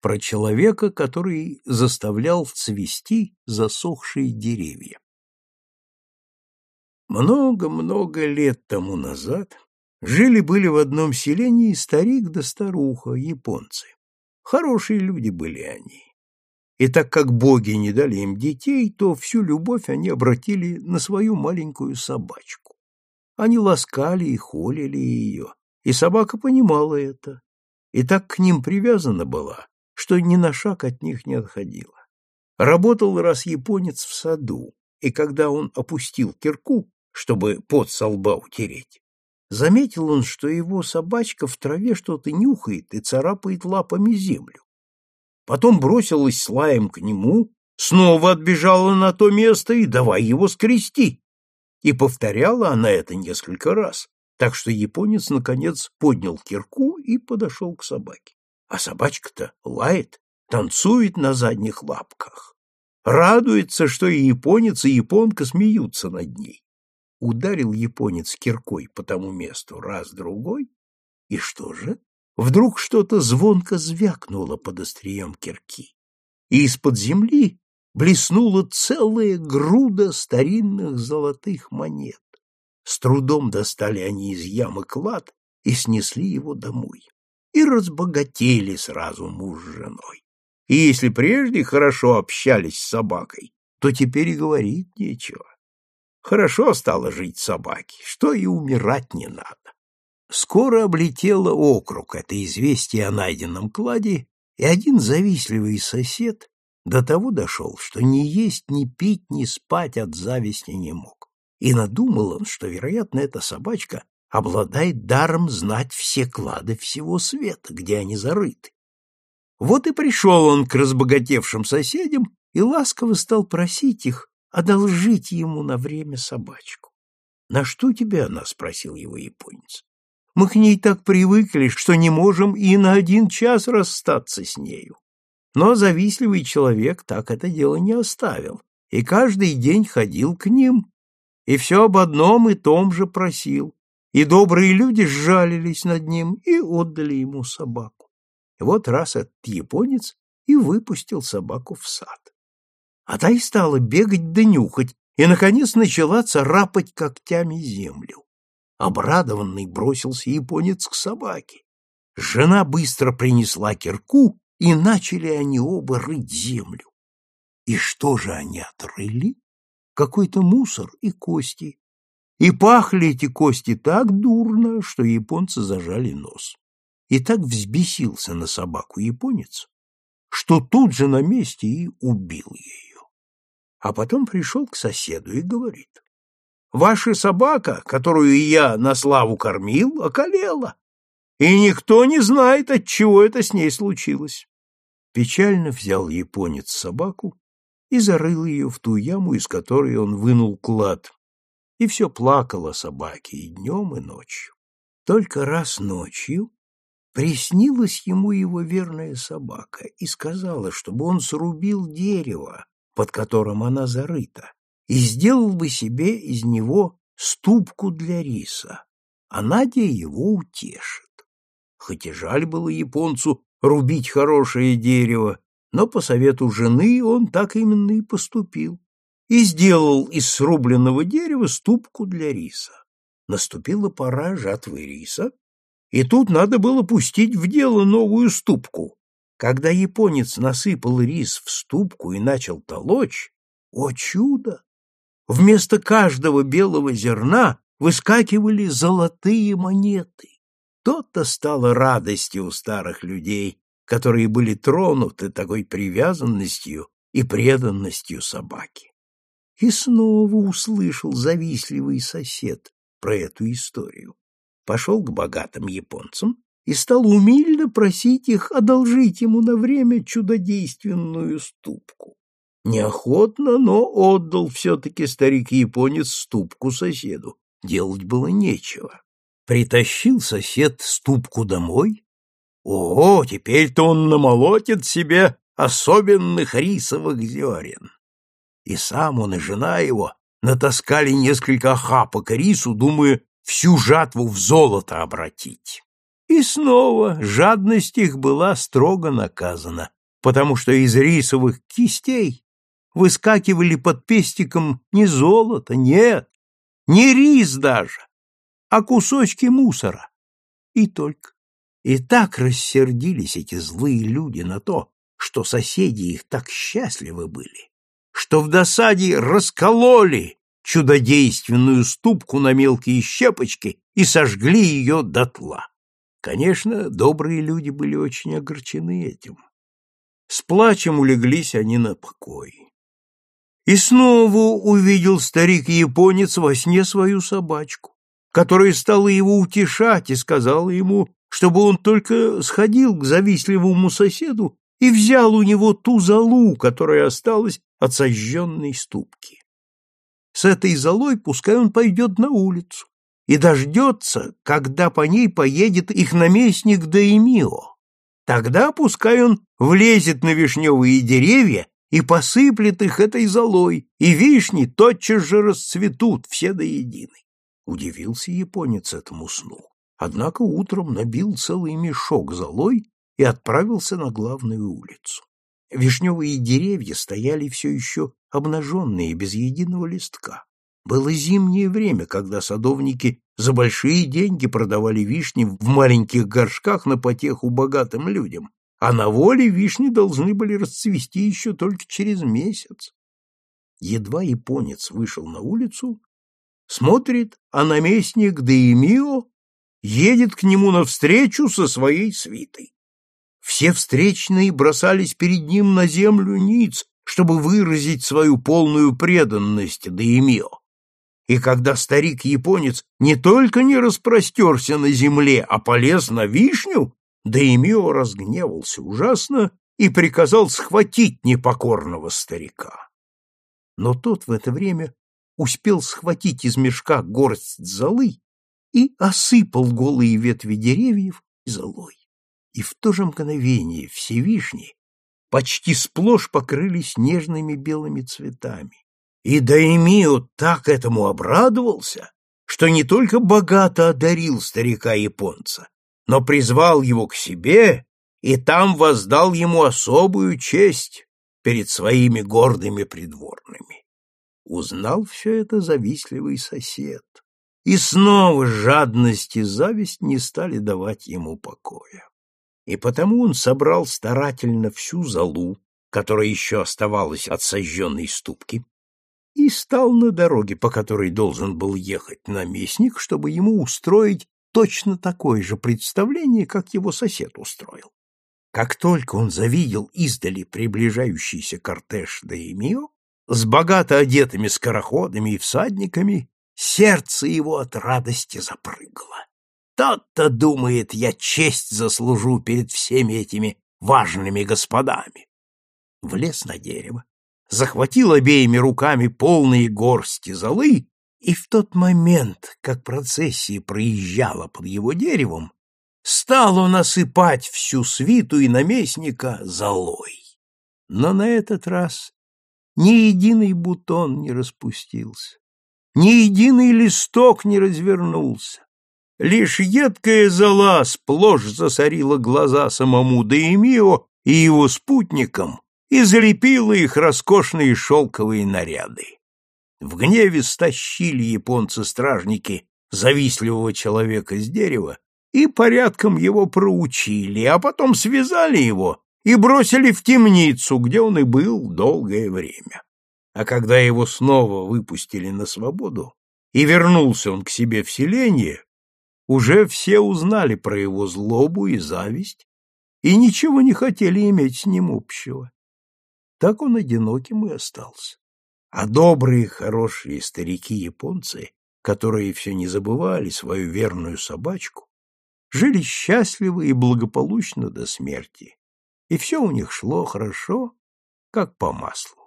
про человека, который заставлял цвести засохшие деревья. Много-много лет тому назад жили-были в одном селении старик да старуха, японцы. Хорошие люди были они. И так как боги не дали им детей, то всю любовь они обратили на свою маленькую собачку. Они ласкали и холили ее, и собака понимала это, и так к ним привязана была, что ни на шаг от них не отходила. Работал раз японец в саду, и когда он опустил кирку, чтобы пот со лба утереть, заметил он, что его собачка в траве что-то нюхает и царапает лапами землю. Потом бросилась с лаем к нему, снова отбежала на то место и давай его скрести. И повторяла она это несколько раз, так что японец, наконец, поднял кирку и подошел к собаке. А собачка-то лает, танцует на задних лапках. Радуется, что и японец, и японка смеются над ней. Ударил японец киркой по тому месту раз-другой, и что же? Вдруг что-то звонко звякнуло под острием кирки, и из-под земли блеснула целая груда старинных золотых монет. С трудом достали они из ямы клад и снесли его домой и разбогатели сразу муж с женой. И если прежде хорошо общались с собакой, то теперь и говорить нечего. Хорошо стало жить собаке, что и умирать не надо. Скоро облетело округ это известие о найденном кладе, и один завистливый сосед до того дошел, что ни есть, ни пить, ни спать от зависти не мог. И надумал он, что, вероятно, эта собачка обладает даром знать все клады всего света, где они зарыты. Вот и пришел он к разбогатевшим соседям и ласково стал просить их одолжить ему на время собачку. — На что тебе она? — спросил его японец. — Мы к ней так привыкли, что не можем и на один час расстаться с нею. Но завистливый человек так это дело не оставил, и каждый день ходил к ним, и все об одном и том же просил, и добрые люди сжалились над ним и отдали ему собаку. Вот раз этот японец и выпустил собаку в сад. А та и стала бегать да нюхать, и, наконец, начала царапать когтями землю. Обрадованный бросился японец к собаке. Жена быстро принесла кирку, и начали они оба рыть землю. И что же они отрыли? Какой-то мусор и кости, и пахли эти кости так дурно, что японцы зажали нос. И так взбесился на собаку японец, что тут же на месте и убил ее. А потом пришел к соседу и говорит, «Ваша собака, которую я на славу кормил, околела, и никто не знает, от чего это с ней случилось». Печально взял японец собаку и зарыл ее в ту яму, из которой он вынул клад, и все плакала собаке и днем, и ночью. Только раз ночью приснилась ему его верная собака и сказала, чтобы он срубил дерево, под которым она зарыта, и сделал бы себе из него ступку для риса, а Надя его утешит. Хоть и жаль было японцу рубить хорошее дерево, но по совету жены он так именно и поступил и сделал из срубленного дерева ступку для риса. Наступила пора жатвы риса, и тут надо было пустить в дело новую ступку. Когда японец насыпал рис в ступку и начал толочь, о чудо! Вместо каждого белого зерна выскакивали золотые монеты. То-то стало радостью у старых людей, которые были тронуты такой привязанностью и преданностью собаки. И снова услышал завистливый сосед про эту историю. Пошел к богатым японцам и стал умильно просить их одолжить ему на время чудодейственную ступку. Неохотно, но отдал все-таки старик-японец ступку соседу. Делать было нечего. Притащил сосед ступку домой. О, теперь-то он намолотит себе особенных рисовых зерен. И сам он, и жена его натаскали несколько охапок рису, думая всю жатву в золото обратить. И снова жадность их была строго наказана, потому что из рисовых кистей выскакивали под пестиком не золото, нет, не рис даже, а кусочки мусора. И только. И так рассердились эти злые люди на то, что соседи их так счастливы были, что в досаде раскололи чудодейственную ступку на мелкие щепочки и сожгли ее дотла. Конечно, добрые люди были очень огорчены этим. С плачем улеглись они на покой. И снова увидел старик-японец во сне свою собачку, которая стала его утешать и сказала ему, чтобы он только сходил к завистливому соседу и взял у него ту золу, которая осталась от сожженной ступки. С этой золой пускай он пойдет на улицу и дождется, когда по ней поедет их наместник Даимио. Тогда пускай он влезет на вишневые деревья и посыплет их этой золой, и вишни тотчас же расцветут все до единой. Удивился японец этому сну. Однако утром набил целый мешок золой и отправился на главную улицу. Вишневые деревья стояли все еще обнаженные, без единого листка. Было зимнее время, когда садовники за большие деньги продавали вишни в маленьких горшках на потеху богатым людям, а на воле вишни должны были расцвести еще только через месяц. Едва японец вышел на улицу, смотрит, а наместник Деемио едет к нему навстречу со своей свитой. Все встречные бросались перед ним на землю ниц, чтобы выразить свою полную преданность Деемио. И когда старик-японец не только не распростерся на земле, а полез на вишню, Даимио разгневался ужасно и приказал схватить непокорного старика. Но тот в это время успел схватить из мешка горсть золы и осыпал голые ветви деревьев золой. И в то же мгновение все вишни почти сплошь покрылись нежными белыми цветами. И Даймио так этому обрадовался, что не только богато одарил старика-японца, но призвал его к себе и там воздал ему особую честь перед своими гордыми придворными. Узнал все это завистливый сосед, и снова жадность и зависть не стали давать ему покоя. И потому он собрал старательно всю золу, которая еще оставалась от сожженной ступки, и стал на дороге, по которой должен был ехать наместник, чтобы ему устроить точно такое же представление, как его сосед устроил. Как только он завидел издали приближающийся кортеж Даимио с богато одетыми скороходами и всадниками, сердце его от радости запрыгало. Тот-то, думает, я честь заслужу перед всеми этими важными господами. Влез на дерево, захватил обеими руками полные горсти золы и в тот момент, как процессия проезжала под его деревом, стал он осыпать всю свиту и наместника золой. Но на этот раз ни единый бутон не распустился, ни единый листок не развернулся. Лишь едкая зола сплошь засорила глаза самому Даемио и его спутникам и залепила их роскошные шелковые наряды. В гневе стащили японцы-стражники завистливого человека с дерева и порядком его проучили, а потом связали его и бросили в темницу, где он и был долгое время. А когда его снова выпустили на свободу, и вернулся он к себе в селение, уже все узнали про его злобу и зависть и ничего не хотели иметь с ним общего. Так он одиноким и остался. А добрые, хорошие старики-японцы, которые все не забывали свою верную собачку, жили счастливо и благополучно до смерти, и все у них шло хорошо, как по маслу.